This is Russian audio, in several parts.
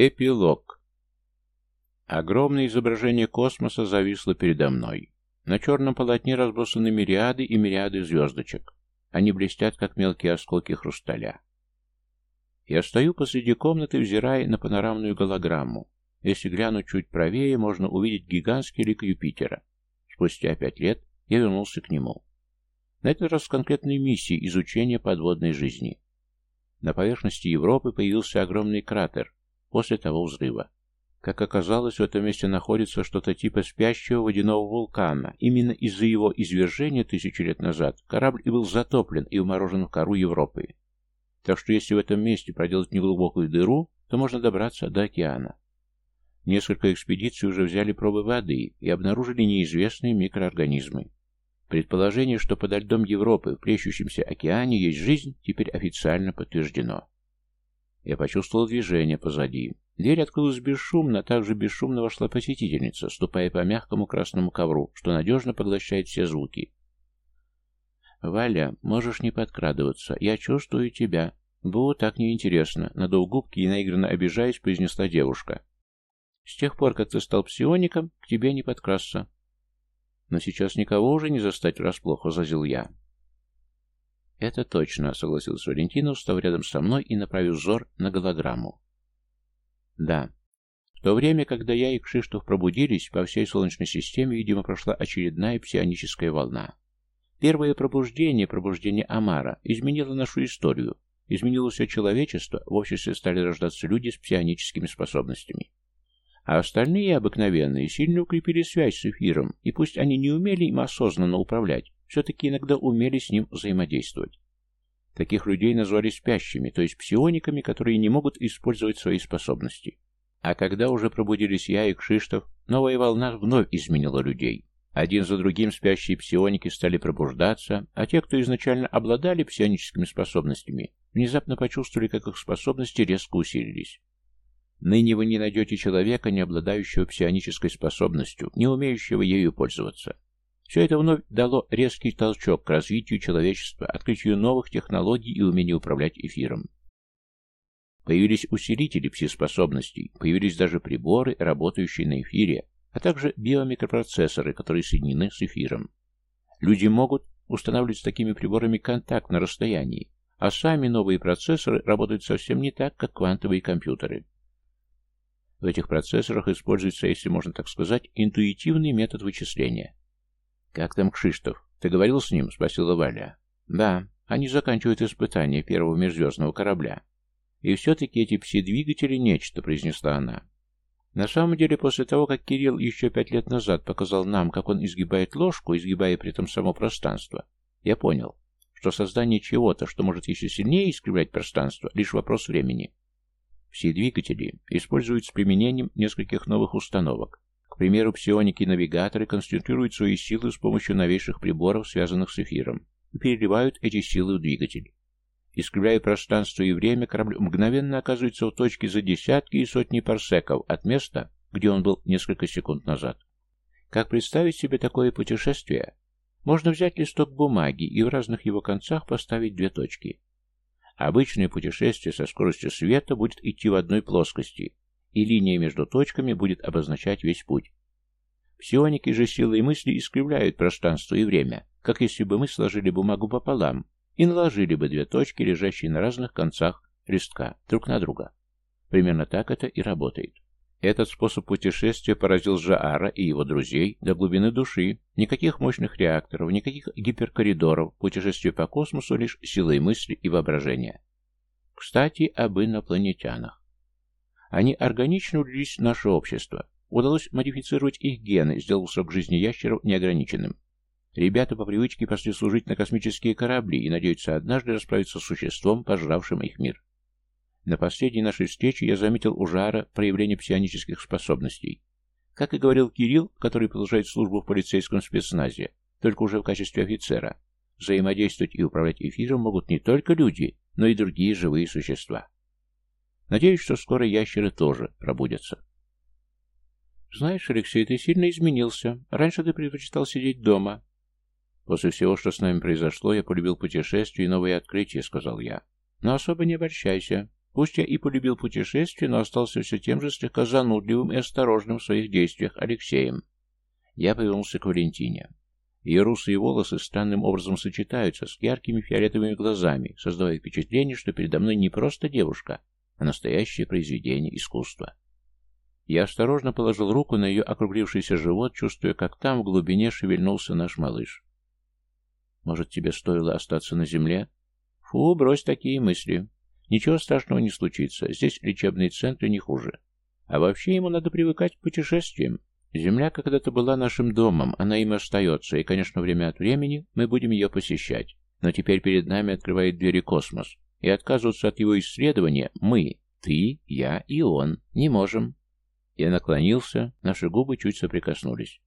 Эпилог. Огромное изображение космоса зависло передо мной. На черном полотне разбросаны мириады и мириады звездочек. Они блестят, как мелкие осколки хрусталя. Я стою посреди комнаты, взирая на панорамную голограмму. Если глянуть чуть правее, можно увидеть гигантский лик Юпитера. Спустя пять лет я вернулся к нему. На этот раз с конкретной миссией изучения подводной жизни. На поверхности Европы появился огромный кратер после того взрыва. Как оказалось, в этом месте находится что-то типа спящего водяного вулкана. Именно из-за его извержения тысячи лет назад корабль и был затоплен и уморожен в кору Европы. Так что если в этом месте проделать неглубокую дыру, то можно добраться до океана. Несколько экспедиций уже взяли пробы воды и обнаружили неизвестные микроорганизмы. Предположение, что подо льдом Европы в плещущемся океане есть жизнь, теперь официально подтверждено. Я почувствовал движение позади. Дверь открылась бесшумно, также бесшумно вошла посетительница, ступая по мягкому красному ковру, что надежно поглощает все звуки. «Валя, можешь не подкрадываться. Я чувствую тебя. Бу, так неинтересно», — надув губки и наигранно обижаясь, произнесла девушка. «С тех пор, как ты стал псиоником, к тебе не подкрасться». «Но сейчас никого уже не застать врасплох», — возразил я. «Это точно», — согласился Валентина, устав рядом со мной и направив взор на голограмму. Да. В то время, когда я и Кшиштов пробудились, по всей Солнечной системе, видимо, прошла очередная псионическая волна. Первое пробуждение, пробуждение Амара, изменило нашу историю, изменило все человечество, в обществе стали рождаться люди с псионическими способностями. А остальные, обыкновенные, сильно укрепили связь с эфиром, и пусть они не умели им осознанно управлять, все-таки иногда умели с ним взаимодействовать. Таких людей назвали спящими, то есть псиониками, которые не могут использовать свои способности. А когда уже пробудились я и Кшиштов, новая волна вновь изменила людей. Один за другим спящие псионики стали пробуждаться, а те, кто изначально обладали псионическими способностями, внезапно почувствовали, как их способности резко усилились. Ныне вы не найдете человека, не обладающего псионической способностью, не умеющего ею пользоваться. Все это вновь дало резкий толчок к развитию человечества, открытию новых технологий и умению управлять эфиром. Появились усилители пси-способностей, появились даже приборы, работающие на эфире, а также биомикропроцессоры, которые соединены с эфиром. Люди могут устанавливать с такими приборами контакт на расстоянии, а сами новые процессоры работают совсем не так, как квантовые компьютеры. В этих процессорах используется, если можно так сказать, интуитивный метод вычисления. «Как там Кшиштов? Ты говорил с ним?» — спросила Валя. «Да, они заканчивают испытание первого межзвездного корабля. И все-таки эти пси-двигатели — нечто», — произнесла она. На самом деле, после того, как Кирилл еще пять лет назад показал нам, как он изгибает ложку, изгибая при этом само пространство, я понял, что создание чего-то, что может еще сильнее искривлять пространство, лишь вопрос времени. Все двигатели используют с применением нескольких новых установок, примеру, псионики и навигаторы концентрируют свои силы с помощью новейших приборов, связанных с эфиром, и переливают эти силы в двигатель. Искривляя пространство и время, корабль мгновенно оказывается в точке за десятки и сотни парсеков от места, где он был несколько секунд назад. Как представить себе такое путешествие? Можно взять листок бумаги и в разных его концах поставить две точки. Обычное путешествие со скоростью света будет идти в одной плоскости, и линия между точками будет обозначать весь путь. Псионики же силой мысли искривляют пространство и время, как если бы мы сложили бумагу пополам и наложили бы две точки, лежащие на разных концах листка, друг на друга. Примерно так это и работает. Этот способ путешествия поразил Жаара и его друзей до глубины души. Никаких мощных реакторов, никаких гиперкоридоров, путешествие по космосу лишь силой мысли и воображения. Кстати, об инопланетянах. Они органично влились в наше общество. Удалось модифицировать их гены, сделав срок жизни ящеров неограниченным. Ребята по привычке пошли служить на космические корабли и надеются однажды расправиться с существом, пожравшим их мир. На последней нашей встрече я заметил у Жара проявление псионических способностей. Как и говорил Кирилл, который продолжает службу в полицейском спецназе, только уже в качестве офицера, взаимодействовать и управлять эфиром могут не только люди, но и другие живые существа. Надеюсь, что скоро ящеры тоже пробудятся. Знаешь, Алексей, ты сильно изменился. Раньше ты предпочитал сидеть дома. После всего, что с нами произошло, я полюбил путешествия и новые открытия, сказал я. Но особо не обольщайся. Пусть я и полюбил путешествие, но остался все тем же слегка занудливым и осторожным в своих действиях Алексеем. Я повернулся к Валентине. Ее русые волосы странным образом сочетаются с яркими фиолетовыми глазами, создавая впечатление, что передо мной не просто девушка, а настоящее произведение искусства. Я осторожно положил руку на ее округлившийся живот, чувствуя, как там в глубине шевельнулся наш малыш. «Может, тебе стоило остаться на земле?» «Фу, брось такие мысли. Ничего страшного не случится. Здесь лечебные центры не хуже. А вообще ему надо привыкать к путешествиям. Земля когда-то была нашим домом, она им остается, и, конечно, время от времени мы будем ее посещать. Но теперь перед нами открывает двери космос, и отказываться от его исследования мы, ты, я и он, не можем. Я наклонился, наши губы чуть соприкоснулись.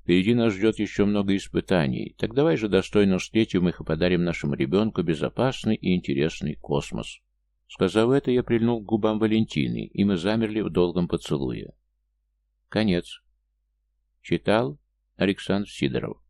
Впереди нас ждет еще много испытаний, так давай же достойно встретим их и подарим нашему ребенку безопасный и интересный космос. Сказав это, я прильнул к губам Валентины, и мы замерли в долгом поцелуе. Конец. Читал Александр Сидоров